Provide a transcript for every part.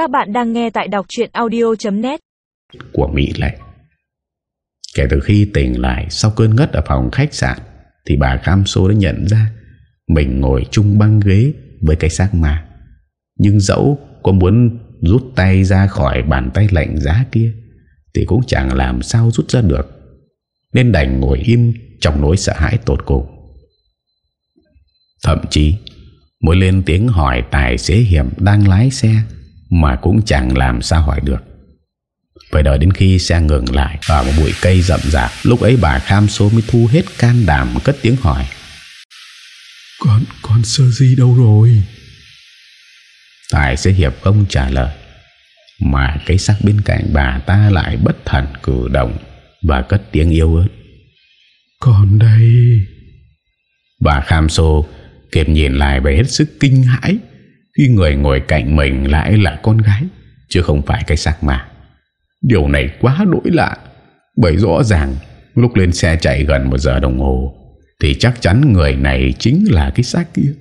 Các bạn đang nghe tại đọc chuyện audio.net Của Mỹ Lệ. Kể từ khi tỉnh lại Sau cơn ngất ở phòng khách sạn, Thì bà cam Sô đã nhận ra Mình ngồi chung băng ghế Với cái xác mà Nhưng dẫu có muốn rút tay ra khỏi bàn tay lạnh giá kia, Thì cũng chẳng làm sao rút ra được, Nên đành ngồi im Trong nỗi sợ hãi tột cùng. Thậm chí, Mới lên tiếng hỏi tài xế hiểm đang lái xe mà cũng chẳng làm sao hỏi được. Phải đợi đến khi xe ngừng lại Ở một bụi cây rậm rạp Lúc ấy bà Kham Số mới thu hết can đảm Cất tiếng hỏi. Con, con sơ di đâu rồi? Tài xế hiệp không trả lời Mà cái sắc bên cạnh bà ta lại bất thần cử động Và cất tiếng yêu ớt. Con đây. Bà Kham Sô kịp nhìn lại với hết sức kinh hãi khi người ngồi cạnh mình lại là con gái, Chứ không phải cái xác mà Điều này quá đổi lạ, Bởi rõ ràng Lúc lên xe chạy gần một giờ đồng hồ, Thì chắc chắn người này chính là cái xác kia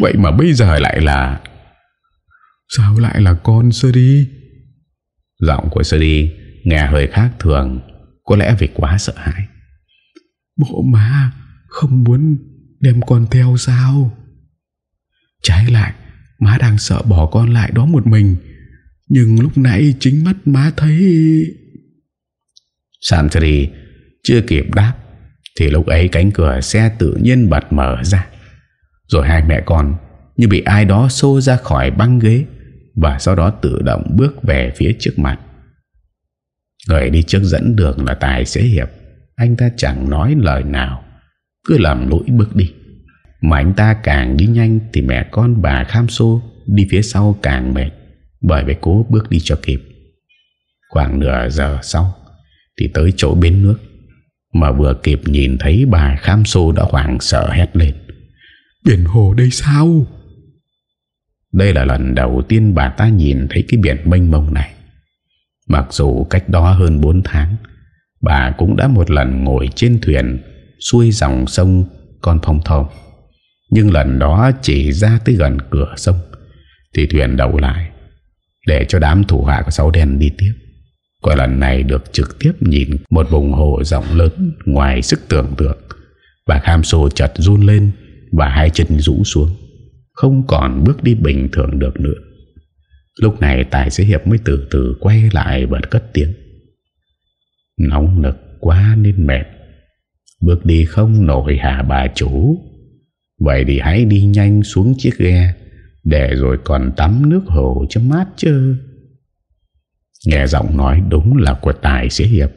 Vậy mà bây giờ lại là, Sao lại là con sơ đi? Giọng của sơ đi Nghe hơi khác thường, Có lẽ vì quá sợ hãi Bộ má không muốn đem con theo sao? Má đang sợ bỏ con lại đó một mình. Nhưng lúc nãy chính mắt má thấy... Samtri chưa kịp đáp, Thì lúc ấy cánh cửa xe tự nhiên bật mở ra. Rồi hai mẹ con Như bị ai đó xô ra khỏi băng ghế Và sau đó tự động bước về phía trước mặt. Người đi trước dẫn đường là tài xế hiệp. Anh ta chẳng nói lời nào, Cứ làm lũi bước đi. Mà anh ta càng đi nhanh Thì mẹ con bà Kham Sô Đi phía sau càng mệt Bởi phải cố bước đi cho kịp. Khoảng nửa giờ sau Thì tới chỗ bến nước Mà vừa kịp nhìn thấy bà Kham Sô đã hoảng sợ hét lên. Biển hồ đây sao? Đây là lần đầu tiên bà ta nhìn thấy cái biển mênh mông này. Mặc dù cách đó hơn 4 tháng Bà cũng đã một lần ngồi trên thuyền Xuôi dòng sông Con phong thông nhưng lần đó chỉ ra tới gần cửa sông, Thì thuyền đậu lại, Để cho đám thủ hạ của sáu đen đi tiếp. Còn lần này được trực tiếp nhìn Một vùng hồ rộng lớn Ngoài sức tưởng tượng Bà Kham Sô chật run lên Và hai chân rũ xuống, Không còn bước đi bình thường được nữa. Lúc này tài xế hiệp mới từ từ quay lại bật cất tiếng. Nóng nực quá nên mệt. Bước đi không nổi hả bà chủ? Vậy thì hãy đi nhanh xuống chiếc ghe, Để rồi còn tắm nước hồ cho mát chứ. Nghe giọng nói đúng là của tài xế hiệp.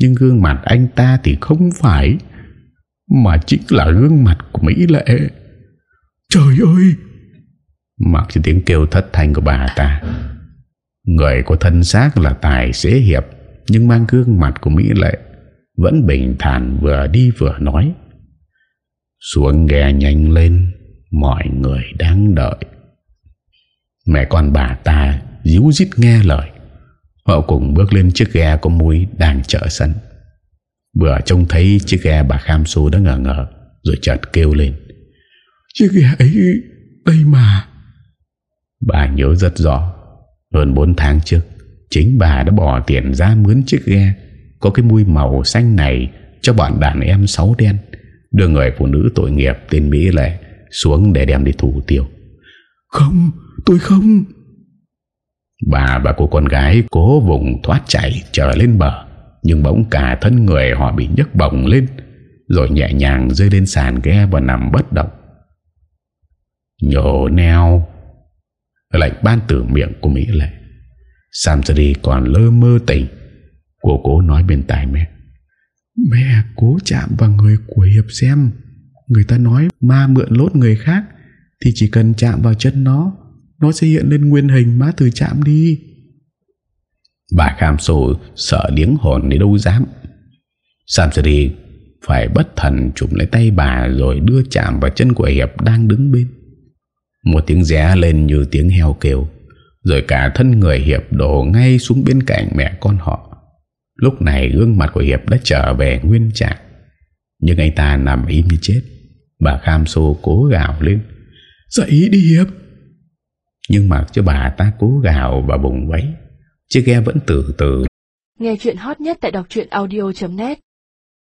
Nhưng gương mặt anh ta thì không phải, Mà chính là gương mặt của Mỹ Lệ. Trời ơi! Mặc cho tiếng kêu thất thanh của bà ta. Người có thân xác là tài xế hiệp, Nhưng mang gương mặt của Mỹ Lệ Vẫn bình thản vừa đi vừa nói. Xuống ghe nhanh lên Mọi người đang đợi. Mẹ con bà ta díu dít nghe lời. Họ cùng bước lên chiếc ghe có mùi đang chở sân Vừa trông thấy chiếc ghe bà Kham Xu đã ngờ ngờ Rồi chợt kêu lên. Chiếc ghe ấy đây mà. Bà nhớ rất rõ Hơn 4 tháng trước Chính bà đã bỏ tiền ra mướn chiếc ghe Có cái mùi màu xanh này Cho bọn đàn em sáu đen Đưa người phụ nữ tội nghiệp tên Mỹ Lệ Xuống để đem đi thủ tiêu. Không tôi không. Bà và cô con gái cố vùng thoát chạy trở lên bờ Nhưng bỗng cả thân người họ bị nhấc bồng lên Rồi nhẹ nhàng rơi lên sàn ghe và nằm bất động. Nhổ neo Lệnh ban từ miệng của Mỹ Lệ Samsari còn lơ mơ tỉnh Cô cố nói bên tai mẹ Mẹ cố chạm vào người của Hiệp xem. Người ta nói ma mượn lốt người khác, Thì chỉ cần chạm vào chân nó Nó sẽ hiện lên nguyên hình má từ chạm đi. Bà Kham Sô sợ điếng hồn để đâu dám. Samsari phải bất thần chụp lấy tay bà Rồi đưa chạm vào chân của Hiệp đang đứng bên. Một tiếng ré lên như tiếng heo kêu, Rồi cả thân người Hiệp đổ ngay xuống bên cạnh mẹ con họ. Lúc này gương mặt của Hiệp đã trở về nguyên trạng. Nhưng anh ta nằm im như chết. Bà Kham Sô cố gào lên. Dậy đi, Hiệp. Nhưng mặc cho bà ta cố gào và bùng vẫy Chiếc ghe vẫn từ từ. Nghe chuyện hot nhất tại đọc audio.net